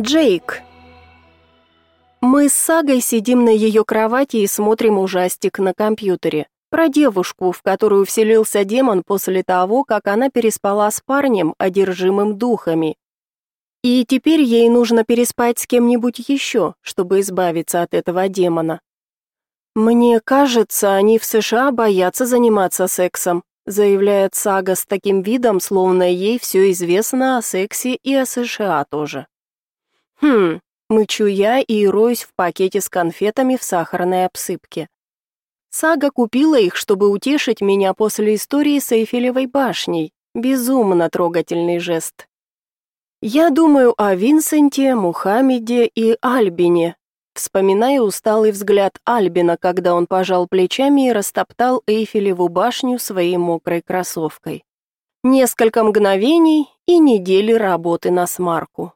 Джейк. Мы с Сагой сидим на ее кровати и смотрим ужастик на компьютере. Про девушку, в которую вселился демон после того, как она переспала с парнем, одержимым духами. И теперь ей нужно переспать с кем-нибудь еще, чтобы избавиться от этого демона. Мне кажется, они в США боятся заниматься сексом, заявляет Сага с таким видом, словно ей все известно о сексе и о США тоже. Хм, мычу я и роюсь в пакете с конфетами в сахарной обсыпке. Сага купила их, чтобы утешить меня после истории с Эйфелевой башней. Безумно трогательный жест. Я думаю о Винсенте, Мухаммеде и Альбине. Вспоминаю усталый взгляд Альбина, когда он пожал плечами и растоптал Эйфелеву башню своей мокрой кроссовкой. Несколько мгновений и недели работы на смарку.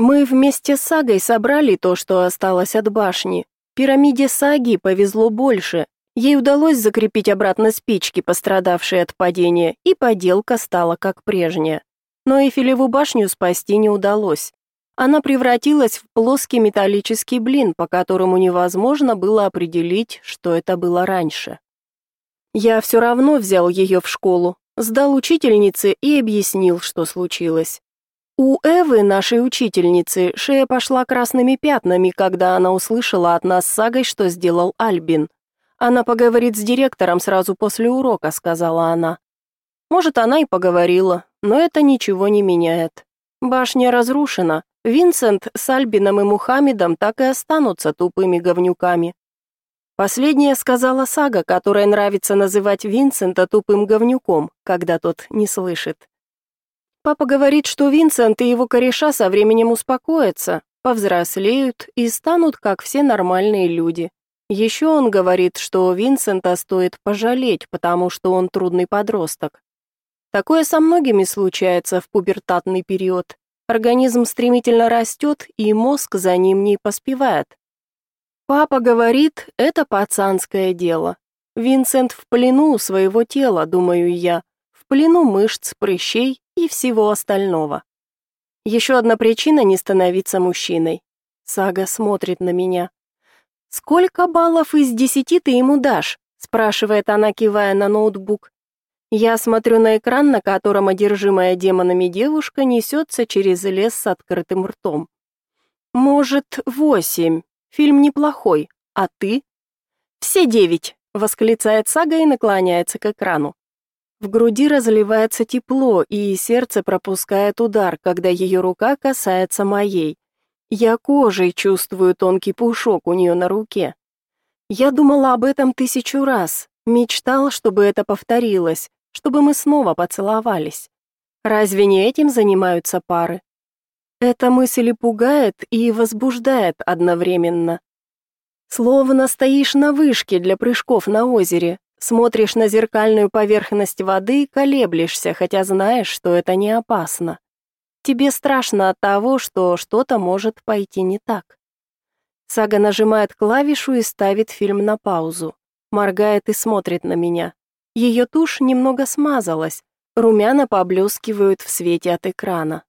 Мы вместе с Сагой собрали то, что осталось от башни. Пирамиде Саги повезло больше. Ей удалось закрепить обратно спички, пострадавшие от падения, и поделка стала как прежняя. Но Эйфелеву башню спасти не удалось. Она превратилась в плоский металлический блин, по которому невозможно было определить, что это было раньше. Я все равно взял ее в школу, сдал учительнице и объяснил, что случилось. У Эвы, нашей учительницы, шея пошла красными пятнами, когда она услышала от нас с Сагой, что сделал Альбин. Она поговорит с директором сразу после урока, сказала она. Может, она и поговорила, но это ничего не меняет. Башня разрушена. Винсент с Альбином и Мухаммедом так и останутся тупыми говнюками. Последнее сказала Сага, которая нравится называть Винсента тупым говнюком, когда тот не слышит. Папа говорит, что Винсент и его кореша со временем успокоятся, повзрослеют и станут как все нормальные люди. Еще он говорит, что Винсента стоит пожалеть, потому что он трудный подросток. Такое со многими случается в пубертатный период. Организм стремительно растет, и мозг за ним не поспевает. Папа говорит, это пацанское дело. Винсент в плену своего тела, думаю я, в плену мышц, прыщей и всего остального. Еще одна причина не становиться мужчиной. Сага смотрит на меня. «Сколько баллов из десяти ты ему дашь?» спрашивает она, кивая на ноутбук. Я смотрю на экран, на котором одержимая демонами девушка несется через лес с открытым ртом. «Может, восемь. Фильм неплохой. А ты?» «Все девять», — восклицает Сага и наклоняется к экрану. В груди разливается тепло, и сердце пропускает удар, когда ее рука касается моей. Я кожей чувствую тонкий пушок у нее на руке. Я думала об этом тысячу раз, мечтал, чтобы это повторилось, чтобы мы снова поцеловались. Разве не этим занимаются пары? Эта мысль и пугает, и возбуждает одновременно. Словно стоишь на вышке для прыжков на озере, Смотришь на зеркальную поверхность воды и колеблешься, хотя знаешь, что это не опасно. Тебе страшно от того, что что-то может пойти не так. Сага нажимает клавишу и ставит фильм на паузу. Моргает и смотрит на меня. Ее тушь немного смазалась, румяна поблескивают в свете от экрана.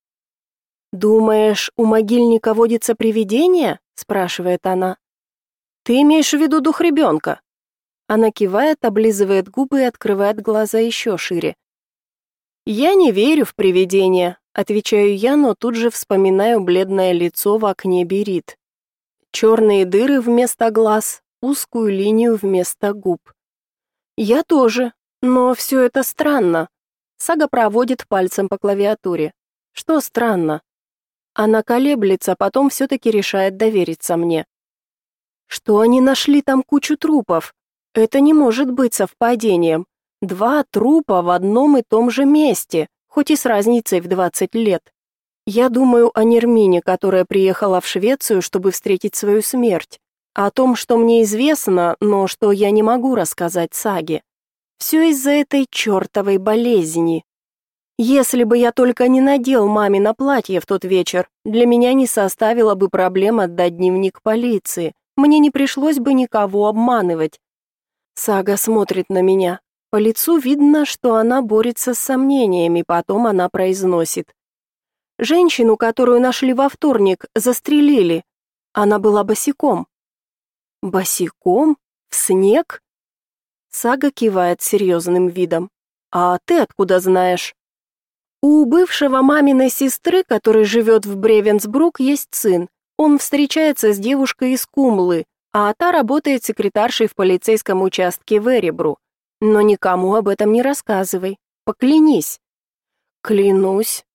«Думаешь, у могильника водится привидение?» – спрашивает она. «Ты имеешь в виду дух ребенка?» Она кивает, облизывает губы и открывает глаза еще шире. «Я не верю в привидения», — отвечаю я, но тут же вспоминаю бледное лицо в окне Берит. Черные дыры вместо глаз, узкую линию вместо губ. «Я тоже, но все это странно». Сага проводит пальцем по клавиатуре. «Что странно?» Она колеблется, потом все-таки решает довериться мне. «Что они нашли там кучу трупов?» Это не может быть совпадением. Два трупа в одном и том же месте, хоть и с разницей в 20 лет. Я думаю о Нермине, которая приехала в Швецию, чтобы встретить свою смерть, о том, что мне известно, но что я не могу рассказать Саге. Все из-за этой чертовой болезни. Если бы я только не надел маме на платье в тот вечер, для меня не составило бы проблем отдать дневник полиции. Мне не пришлось бы никого обманывать. Сага смотрит на меня. По лицу видно, что она борется с сомнениями, потом она произносит. Женщину, которую нашли во вторник, застрелили. Она была босиком. Босиком? В снег? Сага кивает серьезным видом. А ты откуда знаешь? У бывшего маминой сестры, который живет в Бревенсбрук, есть сын. Он встречается с девушкой из Кумлы, а та работает секретаршей в полицейском участке в Эребру. Но никому об этом не рассказывай. Поклянись. Клянусь.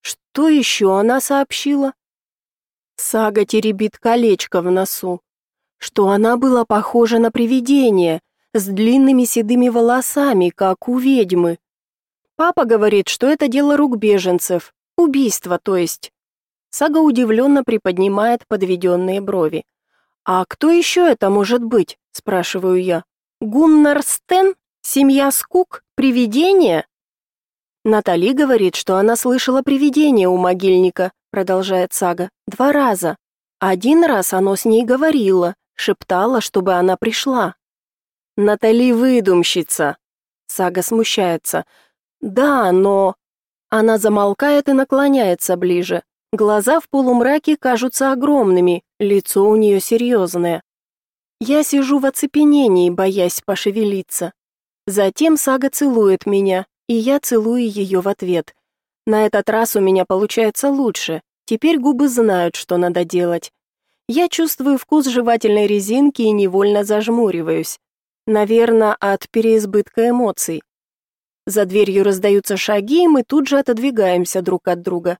Что еще она сообщила? Сага теребит колечко в носу. Что она была похожа на привидение, с длинными седыми волосами, как у ведьмы. Папа говорит, что это дело рук беженцев. Убийство, то есть. Сага удивленно приподнимает подведенные брови. «А кто еще это может быть?» – спрашиваю я. «Гуннар Стен? Семья Скук? Привидение?» Натали говорит, что она слышала привидение у могильника, продолжает Сага, два раза. Один раз оно с ней говорило, шептало, чтобы она пришла. Натали выдумщица. Сага смущается. Да, но она замолкает и наклоняется ближе. Глаза в полумраке кажутся огромными, лицо у нее серьезное. Я сижу в оцепенении, боясь пошевелиться. Затем Сага целует меня, и я целую ее в ответ. На этот раз у меня получается лучше. Теперь губы знают, что надо делать. Я чувствую вкус жевательной резинки и невольно зажмуриваюсь. Наверное, от переизбытка эмоций. За дверью раздаются шаги, и мы тут же отодвигаемся друг от друга.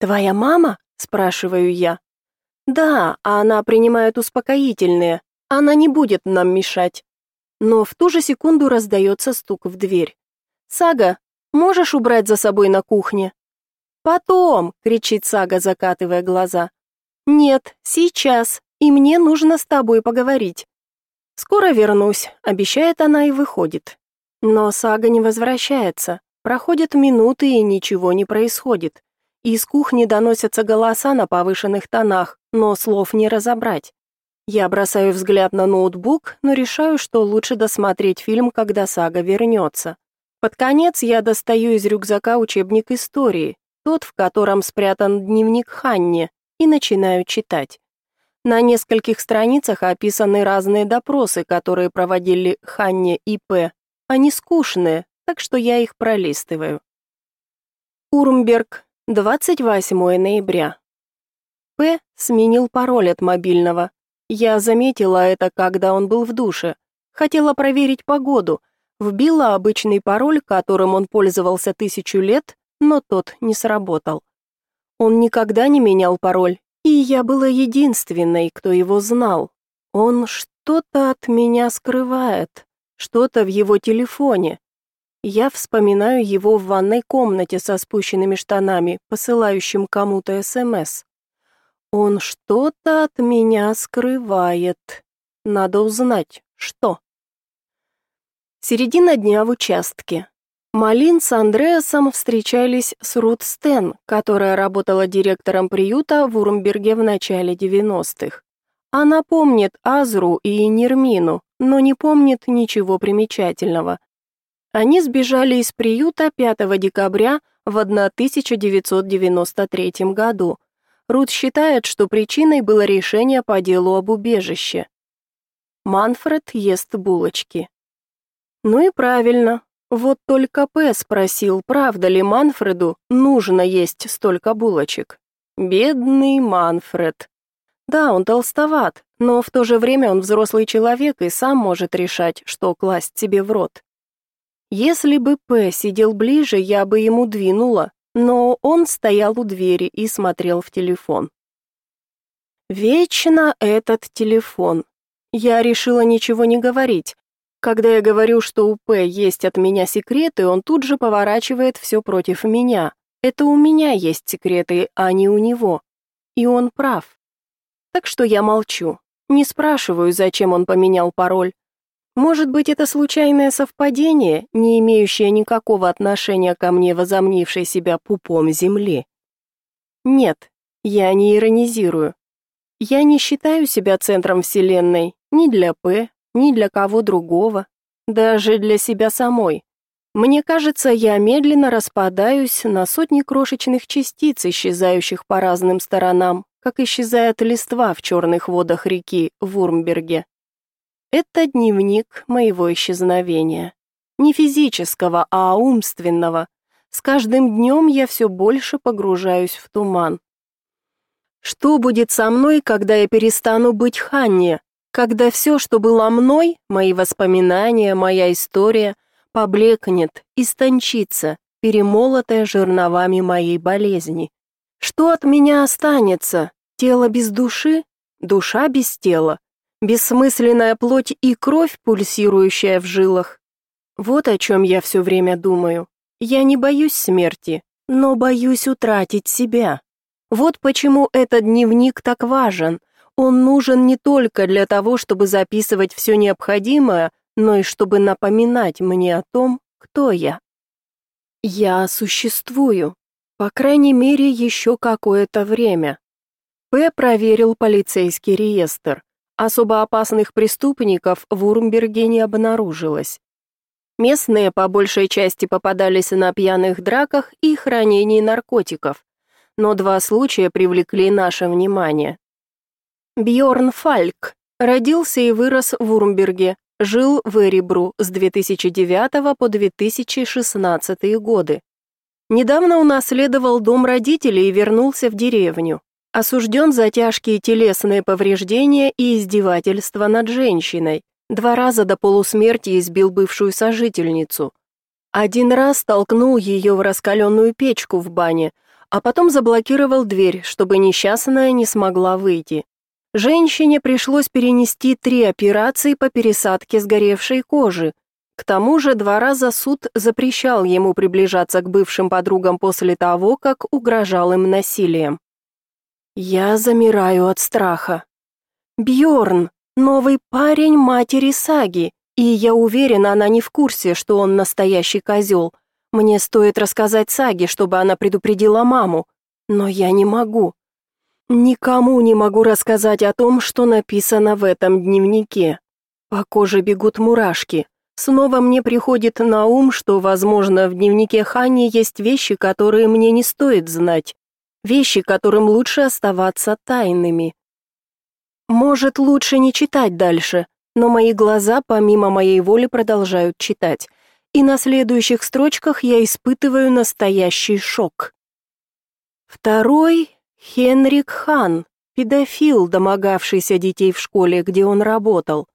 «Твоя мама?» – спрашиваю я. «Да, а она принимает успокоительные. Она не будет нам мешать». Но в ту же секунду раздается стук в дверь. «Сага, можешь убрать за собой на кухне?» «Потом!» — кричит Сага, закатывая глаза. «Нет, сейчас, и мне нужно с тобой поговорить». «Скоро вернусь», — обещает она и выходит. Но Сага не возвращается. Проходят минуты, и ничего не происходит. Из кухни доносятся голоса на повышенных тонах, но слов не разобрать. Я бросаю взгляд на ноутбук, но решаю, что лучше досмотреть фильм, когда Сага вернется. Под конец я достаю из рюкзака учебник истории, тот, в котором спрятан дневник Ханни, и начинаю читать. На нескольких страницах описаны разные допросы, которые проводили Ханни и П. Они скучные, так что я их пролистываю. Урмберг, 28 ноября. П. сменил пароль от мобильного. Я заметила это, когда он был в душе. Хотела проверить погоду, Вбила обычный пароль, которым он пользовался тысячу лет, но тот не сработал. Он никогда не менял пароль, и я была единственной, кто его знал. Он что-то от меня скрывает, что-то в его телефоне. Я вспоминаю его в ванной комнате со спущенными штанами, посылающим кому-то СМС. Он что-то от меня скрывает. Надо узнать, что. Середина дня в участке. Малин с Андреасом встречались с Рут Стен, которая работала директором приюта в Урмберге в начале 90-х. Она помнит Азру и Нермину, но не помнит ничего примечательного. Они сбежали из приюта 5 декабря в 1993 году. Рут считает, что причиной было решение по делу об убежище. Манфред ест булочки. Ну и правильно. Вот только П спросил, правда ли Манфреду нужно есть столько булочек. Бедный Манфред. Да, он толстоват, но в то же время он взрослый человек и сам может решать, что класть себе в рот. Если бы П сидел ближе, я бы ему двинула, но он стоял у двери и смотрел в телефон. Вечно этот телефон. Я решила ничего не говорить, когда я говорю, что у П есть от меня секреты, он тут же поворачивает все против меня. Это у меня есть секреты, а не у него. И он прав. Так что я молчу. Не спрашиваю, зачем он поменял пароль. Может быть, это случайное совпадение, не имеющее никакого отношения ко мне, возомнившей себя пупом земли? Нет, я не иронизирую. Я не считаю себя центром вселенной ни для П, ни для кого другого, даже для себя самой. Мне кажется, я медленно распадаюсь на сотни крошечных частиц, исчезающих по разным сторонам, как исчезает листва в черных водах реки Вурмберге. Это дневник моего исчезновения. Не физического, а умственного. С каждым днем я все больше погружаюсь в туман. Что будет со мной, когда я перестану быть Ханне? Когда все, что было мной, мои воспоминания, моя история — поблекнет, истончится, перемолотая жерновами моей болезни. Что от меня останется? Тело без души? Душа без тела? Бессмысленная плоть и кровь, пульсирующая в жилах? Вот о чем я все время думаю. Я не боюсь смерти, но боюсь утратить себя. Вот почему этот дневник так важен. Он нужен не только для того, чтобы записывать все необходимое, но и чтобы напоминать мне о том, кто я. Я существую, по крайней мере, еще какое-то время. П. проверил полицейский реестр. Особо опасных преступников в Урмберге не обнаружилось. Местные по большей части попадались на пьяных драках и хранении наркотиков, но два случая привлекли наше внимание. Бьорн Фальк родился и вырос в Урмберге, Жил в Эребру с 2009 по 2016 годы. Недавно унаследовал дом родителей и вернулся в деревню. Осужден за тяжкие телесные повреждения и издевательства над женщиной. Два раза до полусмерти избил бывшую сожительницу. Один раз толкнул ее в раскаленную печку в бане, а потом заблокировал дверь, чтобы несчастная не смогла выйти. Женщине пришлось перенести три операции по пересадке сгоревшей кожи. К тому же два раза суд запрещал ему приближаться к бывшим подругам после того, как угрожал им насилием. Я замираю от страха. Бьорн, новый парень матери Саги, и я уверена, она не в курсе, что он настоящий козел. Мне стоит рассказать Саге, чтобы она предупредила маму, но я не могу. Никому не могу рассказать о том, что написано в этом дневнике. По коже бегут мурашки. Снова мне приходит на ум, что, возможно, в дневнике Хани есть вещи, которые мне не стоит знать. Вещи, которым лучше оставаться тайными. Может, лучше не читать дальше, но мои глаза помимо моей воли продолжают читать. И на следующих строчках я испытываю настоящий шок. Второй Хенрик Хан, педофил, домогавшийся детей в школе, где он работал,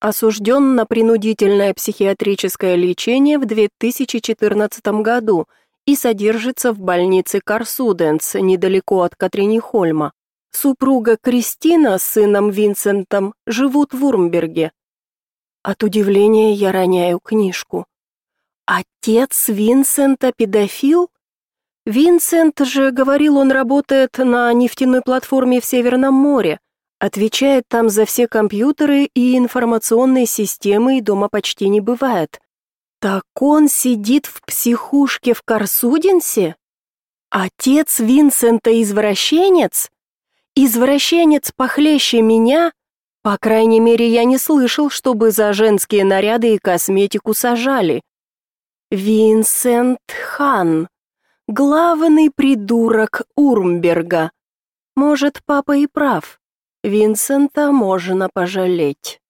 осужден на принудительное психиатрическое лечение в 2014 году и содержится в больнице Карсуденс, недалеко от Катринихольма. Супруга Кристина с сыном Винсентом живут в Урмберге. От удивления я роняю книжку. Отец Винсента педофил? Винсент же говорил, он работает на нефтяной платформе в Северном море, отвечает там за все компьютеры и информационные системы и дома почти не бывает. Так он сидит в психушке в Карсуденсе? Отец Винсента извращенец? Извращенец похлеще меня? По крайней мере, я не слышал, чтобы за женские наряды и косметику сажали. Винсент Хан. Главный придурок Урмберга. Может, папа и прав. Винсента можно пожалеть.